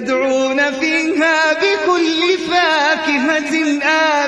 يدعون فيها بكل فاكهة آه.